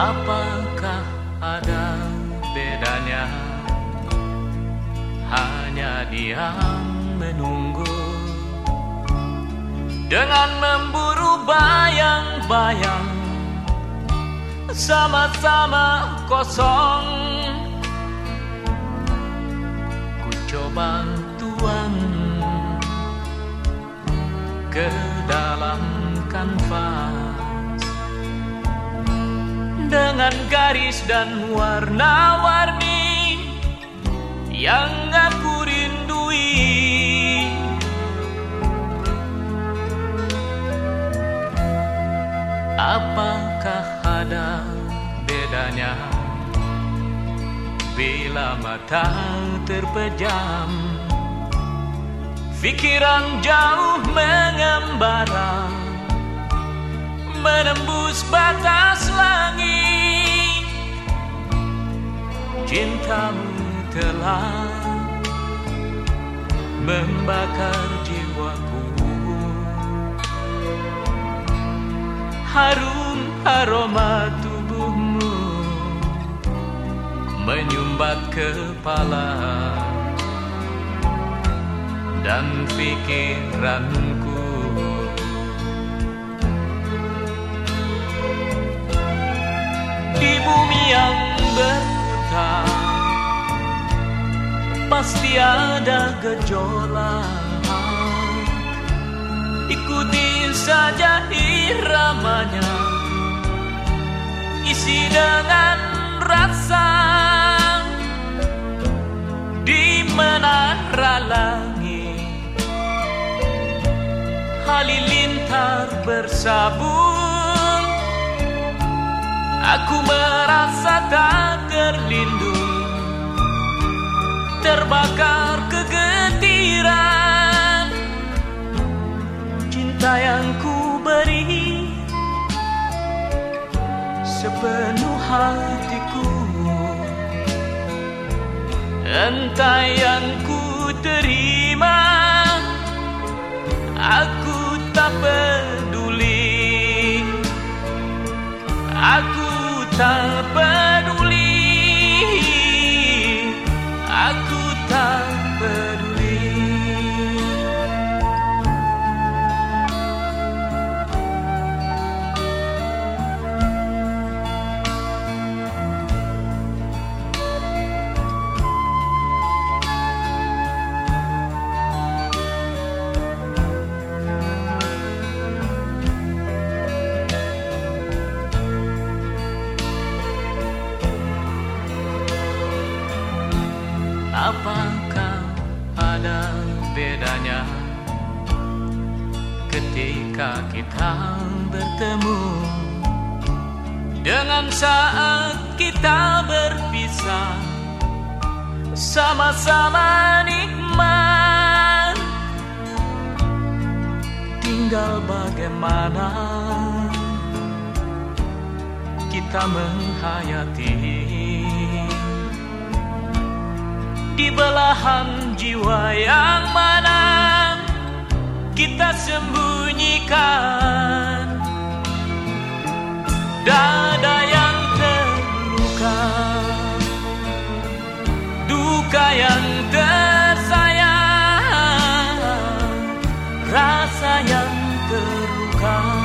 Apakah ada bedanya? Hanya diam menunggu. Dengan memburu bayang-bayang Sama-sama kosong. Ku coba tuang Ke dalam kanvas dengan garis dan warna-warni yang aku rindui. Apakah ada bedanya bila mata terpejam, pikiran jauh mengembara, menembus batas langit? Cintamu telah membakar jiwaku. Harum aroma tubuhmu Menyumbat kepala Dan pikiranku. Di bumi yang ber Pasti ada gejolak. Ikuti saja iramanya. Isi dengan rasa. Di menara langit. Halilintar bersabung Aku merasa tak terlindung Terbakar kegetiran. Cinta yang ku beri Sepenuh hatiku. Entah yang ku terima Aku tak peduli. Aku tak bedanya ketika kita bertemu. Dengan saat kita berpisah sama-sama nikmat. Tinggal bagaimana kita menghayati. Di belahan jiwa yang mana kita sembunyikan. Dada yang terluka duka yang tersayang rasa yang terluka